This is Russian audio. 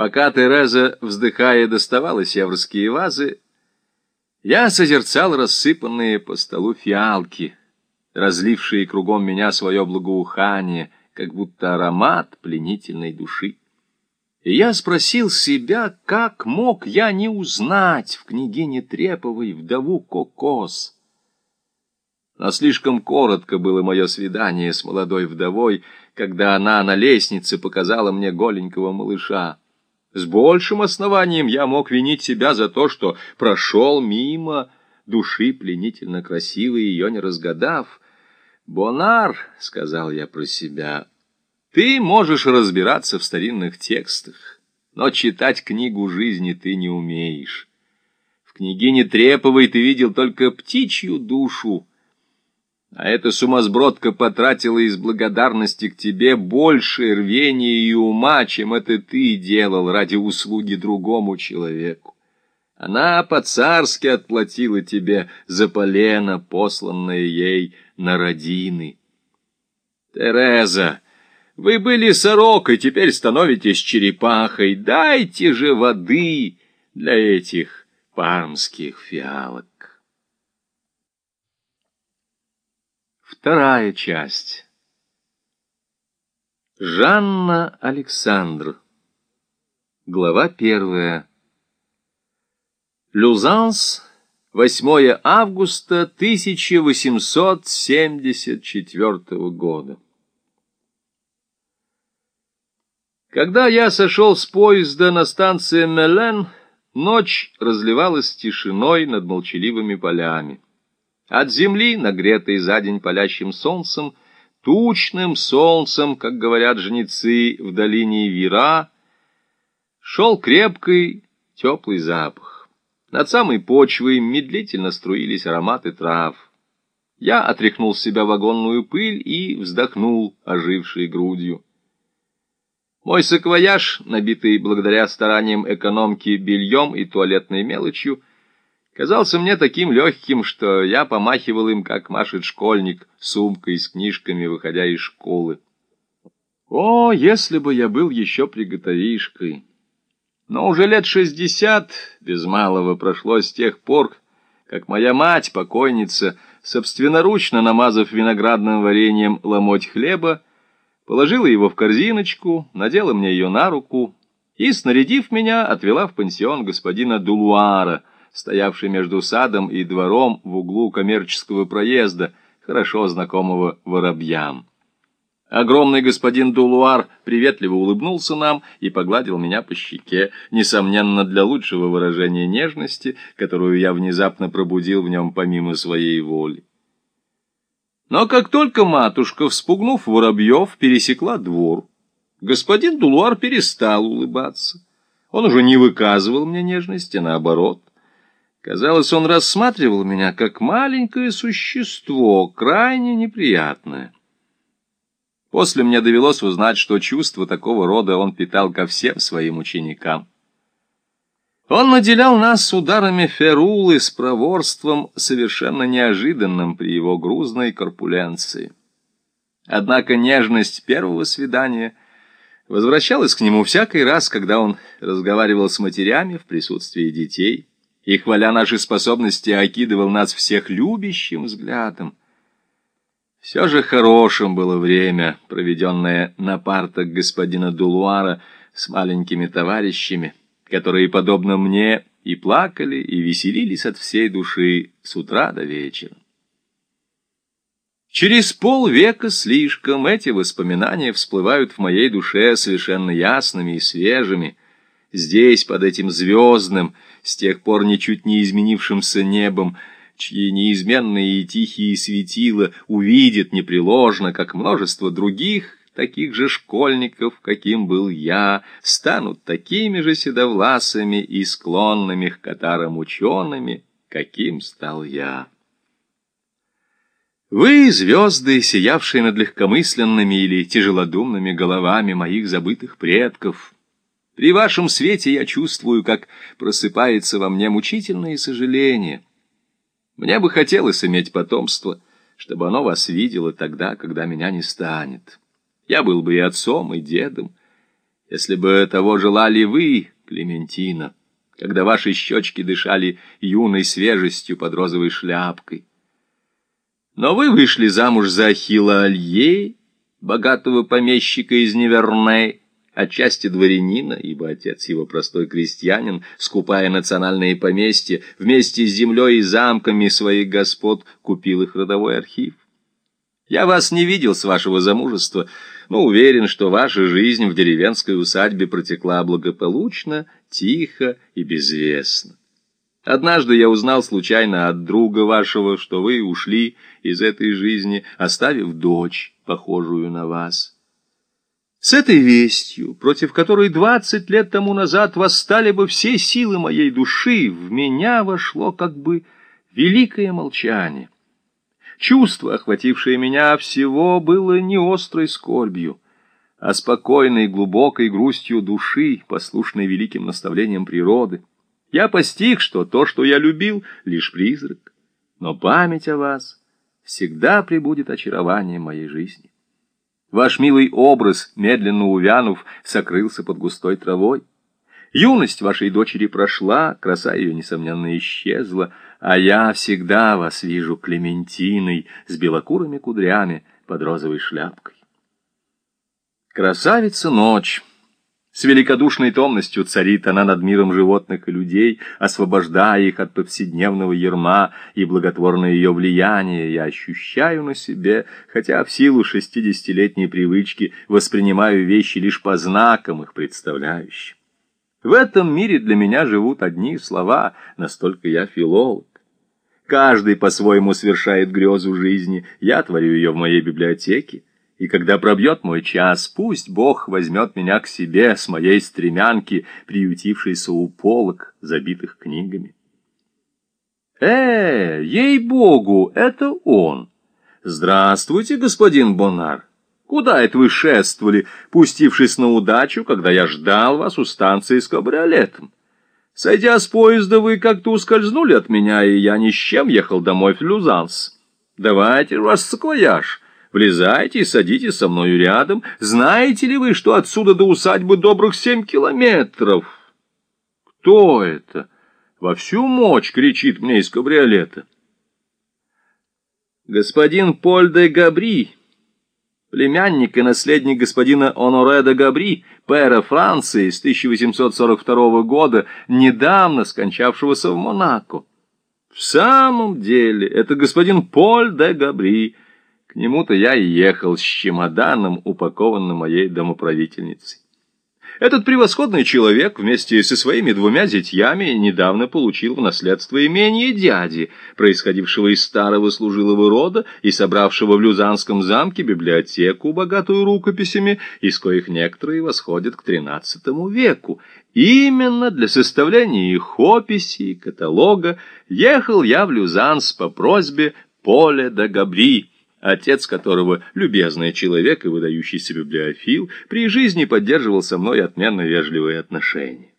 Пока Тереза, вздыхая, доставала северские вазы, я созерцал рассыпанные по столу фиалки, разлившие кругом меня свое благоухание, как будто аромат пленительной души. И я спросил себя, как мог я не узнать в княгине Треповой вдову Кокос. Но слишком коротко было мое свидание с молодой вдовой, когда она на лестнице показала мне голенького малыша. С большим основанием я мог винить себя за то, что прошел мимо души пленительно красивой, ее не разгадав. «Бонар», — сказал я про себя, — «ты можешь разбираться в старинных текстах, но читать книгу жизни ты не умеешь. В княгине Треповой ты видел только птичью душу, а эта сумасбродка потратила из благодарности к тебе больше рвения и ума, чем это ты делал ради услуги другому человеку. Она по-царски отплатила тебе за полено, посланное ей на родины. Тереза, вы были сорокой, теперь становитесь черепахой. Дайте же воды для этих пармских фиалок. Вторая часть. Жанна Александр. Глава первая. Люзанс, 8 августа 1874 года. Когда я сошел с поезда на станции Мелен, ночь разливалась тишиной над молчаливыми полями. От земли, нагретой за день палящим солнцем, тучным солнцем, как говорят жнецы в долине Вира, шел крепкий теплый запах. Над самой почвой медлительно струились ароматы трав. Я отряхнул с себя вагонную пыль и вздохнул, ожившей грудью. Мой саквояж, набитый благодаря стараниям экономки бельем и туалетной мелочью, казался мне таким легким, что я помахивал им, как машет школьник, сумкой с книжками, выходя из школы. О, если бы я был еще приготовишкой! Но уже лет шестьдесят без малого прошло с тех пор, как моя мать, покойница, собственноручно намазав виноградным вареньем ломоть хлеба, положила его в корзиночку, надела мне ее на руку и, снарядив меня, отвела в пансион господина Дулуара — стоявший между садом и двором в углу коммерческого проезда, хорошо знакомого воробьям. Огромный господин Дулуар приветливо улыбнулся нам и погладил меня по щеке, несомненно, для лучшего выражения нежности, которую я внезапно пробудил в нем помимо своей воли. Но как только матушка, вспугнув воробьев, пересекла двор, господин Дулуар перестал улыбаться. Он уже не выказывал мне нежности, наоборот. Казалось, он рассматривал меня как маленькое существо, крайне неприятное. После мне довелось узнать, что чувство такого рода он питал ко всем своим ученикам. Он наделял нас ударами ферулы с проворством, совершенно неожиданным при его грузной корпуленции. Однако нежность первого свидания возвращалась к нему всякий раз, когда он разговаривал с матерями в присутствии детей, и, хваля наши способности, окидывал нас всех любящим взглядом. Все же хорошим было время, проведенное на партах господина Дулуара с маленькими товарищами, которые, подобно мне, и плакали, и веселились от всей души с утра до вечера. Через полвека слишком эти воспоминания всплывают в моей душе совершенно ясными и свежими, здесь, под этим звездным, с тех пор ничуть не изменившимся небом, чьи неизменные и тихие светила увидит непреложно, как множество других таких же школьников, каким был я, станут такими же седовласыми и склонными к катарам учеными, каким стал я. Вы, звезды, сиявшие над легкомысленными или тяжелодумными головами моих забытых предков, при вашем свете я чувствую, как просыпается во мне мучительное сожаление. Мне бы хотелось иметь потомство, чтобы оно вас видело тогда, когда меня не станет. Я был бы и отцом, и дедом, если бы того желали вы, Клементина, когда ваши щечки дышали юной свежестью под розовой шляпкой. Но вы вышли замуж за Ахилла Алье, богатого помещика из Неверне, отчасти дворянина, ибо отец его простой крестьянин, скупая национальные поместья, вместе с землей и замками своих господ купил их родовой архив. Я вас не видел с вашего замужества, но уверен, что ваша жизнь в деревенской усадьбе протекла благополучно, тихо и безвестно. Однажды я узнал случайно от друга вашего, что вы ушли из этой жизни, оставив дочь, похожую на вас. С этой вестью, против которой двадцать лет тому назад восстали бы все силы моей души, в меня вошло как бы великое молчание. Чувство, охватившее меня всего, было не острой скорбью, а спокойной глубокой грустью души, послушной великим наставлениям природы. Я постиг, что то, что я любил, — лишь призрак, но память о вас всегда прибудет очарованием моей жизни. Ваш милый образ, медленно увянув, сокрылся под густой травой. Юность вашей дочери прошла, краса ее, несомненно, исчезла, а я всегда вас вижу Клементиной с белокурыми кудрями под розовой шляпкой. Красавица ночь. С великодушной томностью царит она над миром животных и людей, освобождая их от повседневного ерма, и благотворное ее влияние я ощущаю на себе, хотя в силу шестидесятилетней привычки воспринимаю вещи лишь по знакам их представляющим. В этом мире для меня живут одни слова, настолько я филолог. Каждый по-своему совершает грезу жизни, я творю ее в моей библиотеке, и когда пробьет мой час, пусть Бог возьмет меня к себе с моей стремянки, приютившейся у полок, забитых книгами. Э, ей-богу, это он! Здравствуйте, господин Бонар! Куда это вы шествовали, пустившись на удачу, когда я ждал вас у станции с кабриолетом? Сойдя с поезда, вы как-то ускользнули от меня, и я ни с чем ехал домой в Люзанс. Давайте ваш саквояж, влезайте и садитесь со мною рядом. Знаете ли вы, что отсюда до усадьбы добрых семь километров? Кто это? Во всю мощь кричит мне из кабриолета. Господин Поль де Габри племянник и наследник господина Оноре де Габри, пэра Франции с 1842 года, недавно скончавшегося в Монако. В самом деле, это господин Поль де Габри. К нему-то я и ехал с чемоданом, упакованным моей домоправительницей. Этот превосходный человек вместе со своими двумя зятьями недавно получил в наследство имение дяди, происходившего из старого служилого рода и собравшего в Люзанском замке библиотеку, богатую рукописями, из коих некоторые восходят к XIII веку. Именно для составления их описи и каталога ехал я в Люзанс по просьбе Поля де Габри, отец которого, любезный человек и выдающийся библиофил, при жизни поддерживал со мной отменно вежливые отношения.